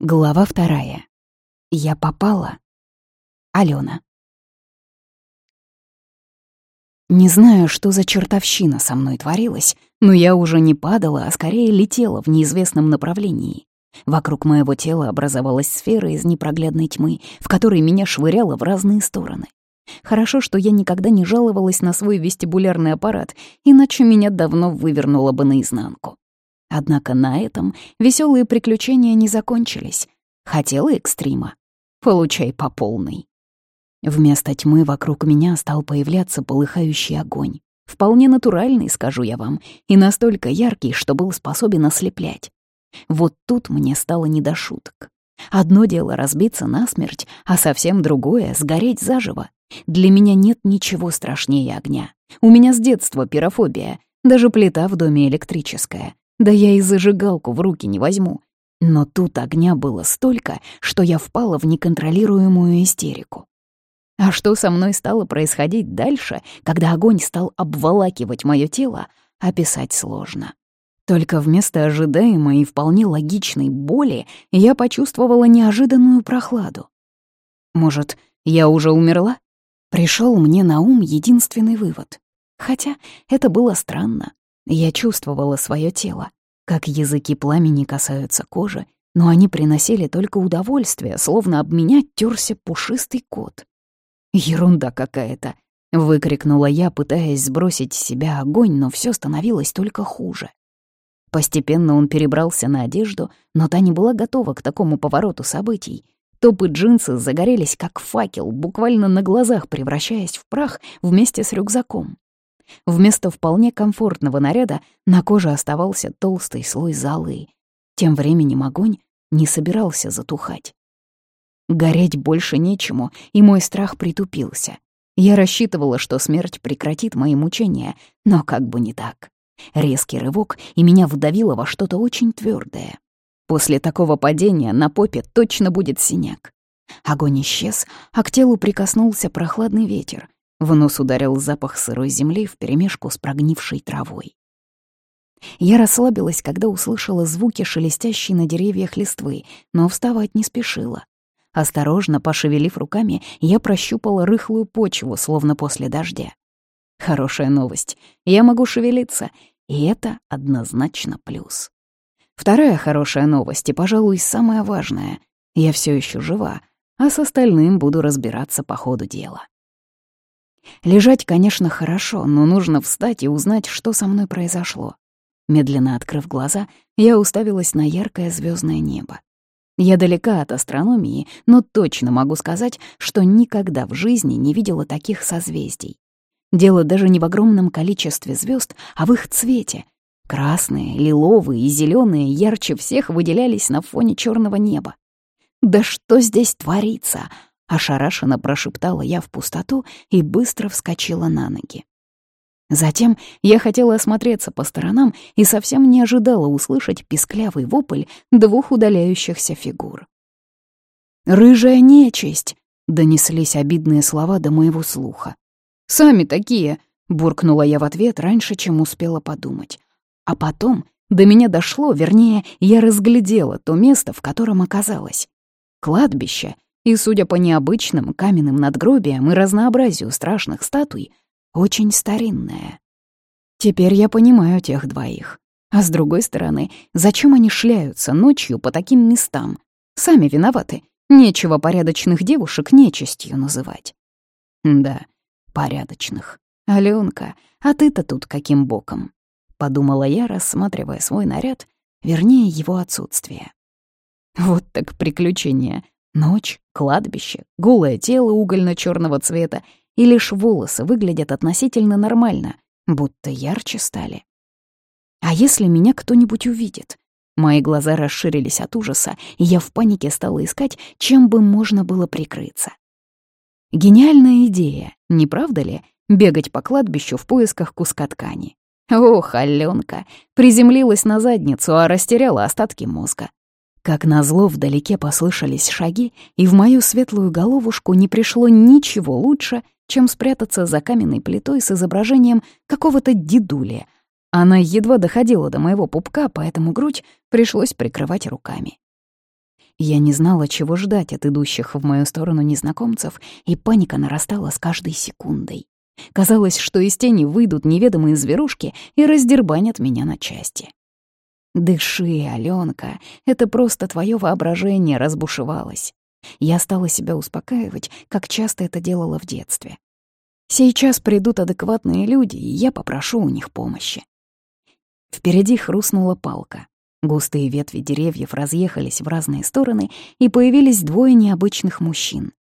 Глава вторая. Я попала. Алена. Не знаю, что за чертовщина со мной творилась, но я уже не падала, а скорее летела в неизвестном направлении. Вокруг моего тела образовалась сфера из непроглядной тьмы, в которой меня швыряло в разные стороны. Хорошо, что я никогда не жаловалась на свой вестибулярный аппарат, иначе меня давно вывернуло бы наизнанку. Однако на этом веселые приключения не закончились. Хотела экстрима? Получай по полной. Вместо тьмы вокруг меня стал появляться полыхающий огонь. Вполне натуральный, скажу я вам, и настолько яркий, что был способен ослеплять. Вот тут мне стало не до шуток. Одно дело разбиться насмерть, а совсем другое — сгореть заживо. Для меня нет ничего страшнее огня. У меня с детства пирофобия, даже плита в доме электрическая. Да я и зажигалку в руки не возьму. Но тут огня было столько, что я впала в неконтролируемую истерику. А что со мной стало происходить дальше, когда огонь стал обволакивать мое тело, описать сложно. Только вместо ожидаемой и вполне логичной боли я почувствовала неожиданную прохладу. Может, я уже умерла? Пришел мне на ум единственный вывод. Хотя это было странно. Я чувствовала свое тело, как языки пламени касаются кожи, но они приносили только удовольствие, словно об меня терся пушистый кот. «Ерунда какая-то!» — выкрикнула я, пытаясь сбросить с себя огонь, но все становилось только хуже. Постепенно он перебрался на одежду, но та не была готова к такому повороту событий. Топы джинсы загорелись как факел, буквально на глазах превращаясь в прах вместе с рюкзаком. Вместо вполне комфортного наряда на коже оставался толстый слой золы. Тем временем огонь не собирался затухать. Гореть больше нечему, и мой страх притупился. Я рассчитывала, что смерть прекратит мои мучения, но как бы не так. Резкий рывок, и меня вдавило во что-то очень твердое. После такого падения на попе точно будет синяк. Огонь исчез, а к телу прикоснулся прохладный ветер, в нос ударил запах сырой земли вперемешку с прогнившей травой. Я расслабилась, когда услышала звуки шелестящей на деревьях листвы, но вставать не спешила. Осторожно, пошевелив руками, я прощупала рыхлую почву, словно после дождя. Хорошая новость. Я могу шевелиться, и это однозначно плюс. Вторая хорошая новость, и, пожалуй, самая важная. Я все еще жива, а с остальным буду разбираться по ходу дела. Лежать, конечно, хорошо, но нужно встать и узнать, что со мной произошло. Медленно открыв глаза, я уставилась на яркое звездное небо. Я далека от астрономии, но точно могу сказать, что никогда в жизни не видела таких созвездий. Дело даже не в огромном количестве звезд, а в их цвете. Красные, лиловые и зеленые ярче всех выделялись на фоне черного неба. Да что здесь творится? Ошарашенно прошептала я в пустоту и быстро вскочила на ноги. Затем я хотела осмотреться по сторонам и совсем не ожидала услышать писклявый вопль двух удаляющихся фигур. «Рыжая нечисть!» — донеслись обидные слова до моего слуха. «Сами такие!» — буркнула я в ответ раньше, чем успела подумать. А потом до меня дошло, вернее, я разглядела то место, в котором оказалась. Кладбище и, судя по необычным каменным надгробиям и разнообразию страшных статуй, очень старинная. Теперь я понимаю тех двоих. А с другой стороны, зачем они шляются ночью по таким местам? Сами виноваты. Нечего порядочных девушек нечистью называть. Да, порядочных. Алёнка, а ты-то тут каким боком? Подумала я, рассматривая свой наряд, вернее, его отсутствие. Вот так приключение. Ночь, кладбище, голое тело угольно черного цвета, и лишь волосы выглядят относительно нормально, будто ярче стали. А если меня кто-нибудь увидит? Мои глаза расширились от ужаса, и я в панике стала искать, чем бы можно было прикрыться. Гениальная идея, не правда ли, бегать по кладбищу в поисках куска ткани? Ох, Алёнка, приземлилась на задницу, а растеряла остатки мозга. Как назло, вдалеке послышались шаги, и в мою светлую головушку не пришло ничего лучше, чем спрятаться за каменной плитой с изображением какого-то дедули. Она едва доходила до моего пупка, поэтому грудь пришлось прикрывать руками. Я не знала, чего ждать от идущих в мою сторону незнакомцев, и паника нарастала с каждой секундой. Казалось, что из тени выйдут неведомые зверушки и раздербанят меня на части. «Дыши, Аленка, это просто твое воображение разбушевалось». Я стала себя успокаивать, как часто это делала в детстве. Сейчас придут адекватные люди, и я попрошу у них помощи. Впереди хрустнула палка. Густые ветви деревьев разъехались в разные стороны, и появились двое необычных мужчин.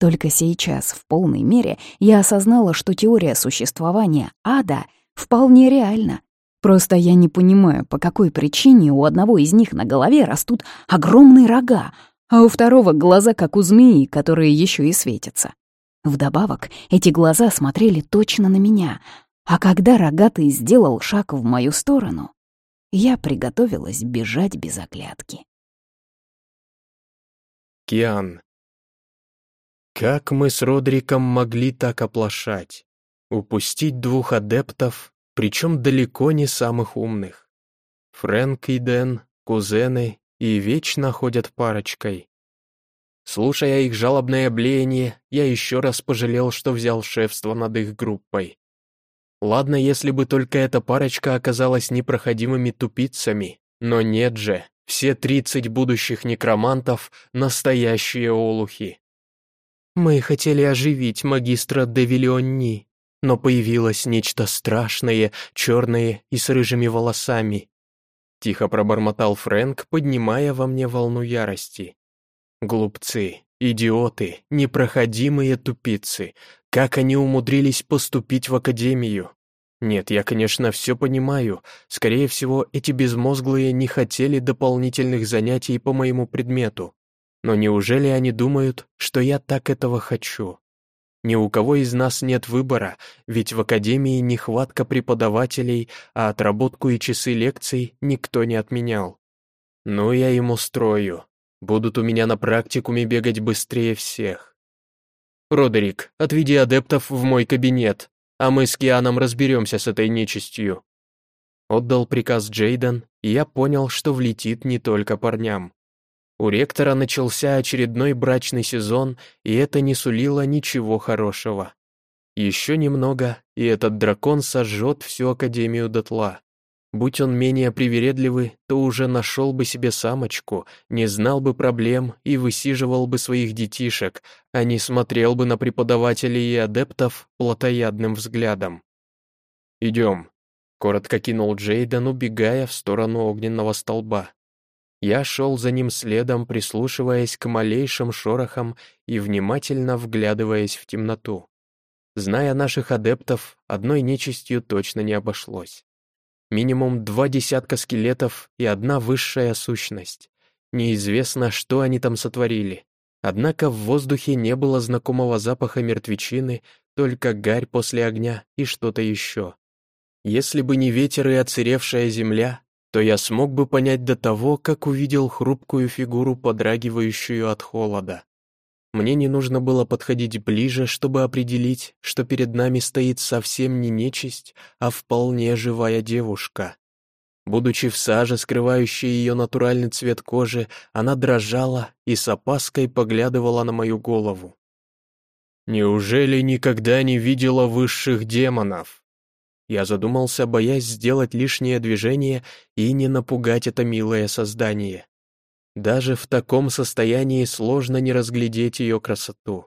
Только сейчас, в полной мере, я осознала, что теория существования ада вполне реальна. Просто я не понимаю, по какой причине у одного из них на голове растут огромные рога, а у второго глаза, как у змеи, которые еще и светятся. Вдобавок, эти глаза смотрели точно на меня, а когда рогатый сделал шаг в мою сторону, я приготовилась бежать без оглядки. Киан. Как мы с Родриком могли так оплошать? Упустить двух адептов, причем далеко не самых умных. Фрэнк и Дэн, кузены, и вечно ходят парочкой. Слушая их жалобное блеяние, я еще раз пожалел, что взял шефство над их группой. Ладно, если бы только эта парочка оказалась непроходимыми тупицами, но нет же, все тридцать будущих некромантов — настоящие олухи. Мы хотели оживить магистра Девилионни, но появилось нечто страшное, черное и с рыжими волосами. Тихо пробормотал Фрэнк, поднимая во мне волну ярости. Глупцы, идиоты, непроходимые тупицы. Как они умудрились поступить в академию? Нет, я, конечно, все понимаю. Скорее всего, эти безмозглые не хотели дополнительных занятий по моему предмету. Но неужели они думают, что я так этого хочу? Ни у кого из нас нет выбора, ведь в академии нехватка преподавателей, а отработку и часы лекций никто не отменял. Ну, я им устрою. Будут у меня на практикуме бегать быстрее всех. Родерик, отведи адептов в мой кабинет, а мы с Кианом разберемся с этой нечистью. Отдал приказ Джейден, и я понял, что влетит не только парням. У ректора начался очередной брачный сезон, и это не сулило ничего хорошего. Еще немного, и этот дракон сожжет всю Академию дотла. Будь он менее привередливый, то уже нашел бы себе самочку, не знал бы проблем и высиживал бы своих детишек, а не смотрел бы на преподавателей и адептов плотоядным взглядом. «Идем», — коротко кинул Джейден, убегая в сторону огненного столба. Я шел за ним следом, прислушиваясь к малейшим шорохам и внимательно вглядываясь в темноту. Зная наших адептов, одной нечистью точно не обошлось. Минимум два десятка скелетов и одна высшая сущность. Неизвестно, что они там сотворили. Однако в воздухе не было знакомого запаха мертвечины, только гарь после огня и что-то еще. Если бы не ветер и отсыревшая земля, то я смог бы понять до того, как увидел хрупкую фигуру, подрагивающую от холода. Мне не нужно было подходить ближе, чтобы определить, что перед нами стоит совсем не нечисть, а вполне живая девушка. Будучи в саже, скрывающей ее натуральный цвет кожи, она дрожала и с опаской поглядывала на мою голову. «Неужели никогда не видела высших демонов?» Я задумался, боясь сделать лишнее движение и не напугать это милое создание. Даже в таком состоянии сложно не разглядеть ее красоту.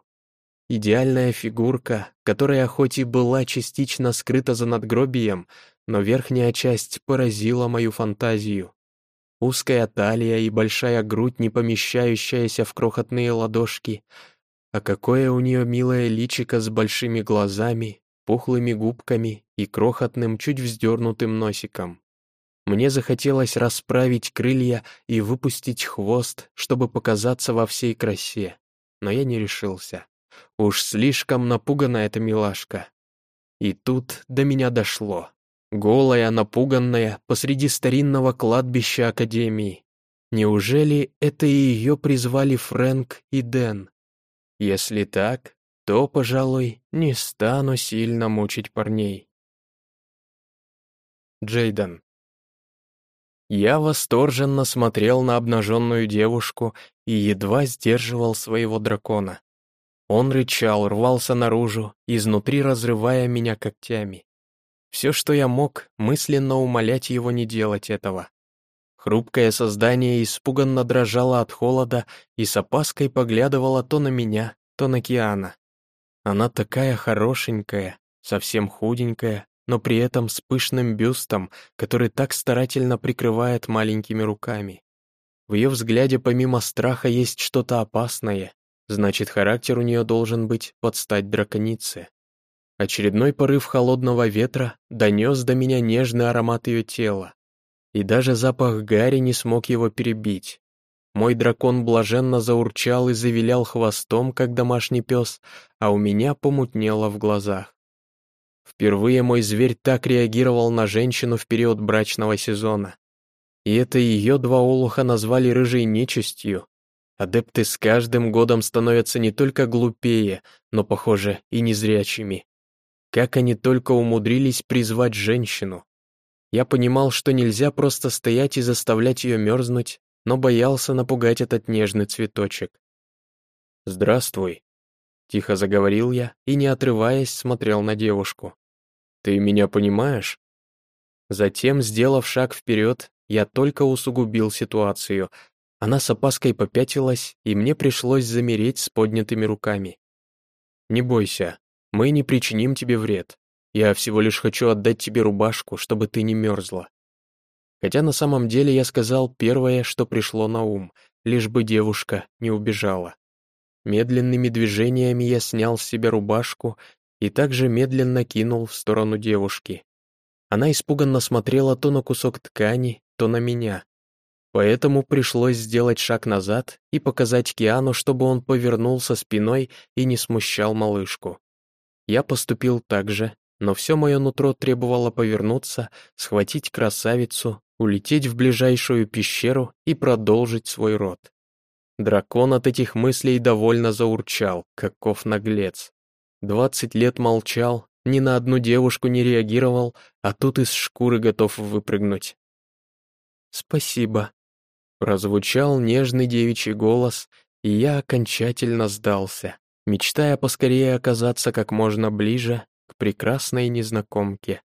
Идеальная фигурка, которая хоть и была частично скрыта за надгробием, но верхняя часть поразила мою фантазию. Узкая талия и большая грудь, не помещающаяся в крохотные ладошки. А какое у нее милое личико с большими глазами, пухлыми губками и крохотным, чуть вздернутым носиком. Мне захотелось расправить крылья и выпустить хвост, чтобы показаться во всей красе, но я не решился. Уж слишком напугана эта милашка. И тут до меня дошло. Голая, напуганная, посреди старинного кладбища Академии. Неужели это и ее призвали Фрэнк и Дэн? Если так, то, пожалуй, не стану сильно мучить парней. Джейден. Я восторженно смотрел на обнаженную девушку и едва сдерживал своего дракона. Он рычал, рвался наружу, изнутри разрывая меня когтями. Все, что я мог, мысленно умолять его не делать этого. Хрупкое создание испуганно дрожало от холода и с опаской поглядывало то на меня, то на Киана. Она такая хорошенькая, совсем худенькая, но при этом с пышным бюстом, который так старательно прикрывает маленькими руками. В ее взгляде помимо страха есть что-то опасное, значит, характер у нее должен быть под стать драконице. Очередной порыв холодного ветра донес до меня нежный аромат ее тела, и даже запах гари не смог его перебить. Мой дракон блаженно заурчал и завилял хвостом, как домашний пес, а у меня помутнело в глазах. Впервые мой зверь так реагировал на женщину в период брачного сезона. И это ее два олуха назвали рыжей нечистью. Адепты с каждым годом становятся не только глупее, но, похоже, и незрячими. Как они только умудрились призвать женщину. Я понимал, что нельзя просто стоять и заставлять ее мерзнуть, но боялся напугать этот нежный цветочек. «Здравствуй», — тихо заговорил я и, не отрываясь, смотрел на девушку. Ты меня понимаешь? Затем, сделав шаг вперед, я только усугубил ситуацию. Она с опаской попятилась, и мне пришлось замереть с поднятыми руками. «Не бойся, мы не причиним тебе вред. Я всего лишь хочу отдать тебе рубашку, чтобы ты не мерзла». Хотя на самом деле я сказал первое, что пришло на ум, лишь бы девушка не убежала. Медленными движениями я снял с себя рубашку и также медленно кинул в сторону девушки. Она испуганно смотрела то на кусок ткани, то на меня. Поэтому пришлось сделать шаг назад и показать Киану, чтобы он повернулся спиной и не смущал малышку. Я поступил так же, но все мое нутро требовало повернуться, схватить красавицу, улететь в ближайшую пещеру и продолжить свой род. Дракон от этих мыслей довольно заурчал, каков наглец. Двадцать лет молчал, ни на одну девушку не реагировал, а тут из шкуры готов выпрыгнуть. «Спасибо», — прозвучал нежный девичий голос, и я окончательно сдался, мечтая поскорее оказаться как можно ближе к прекрасной незнакомке.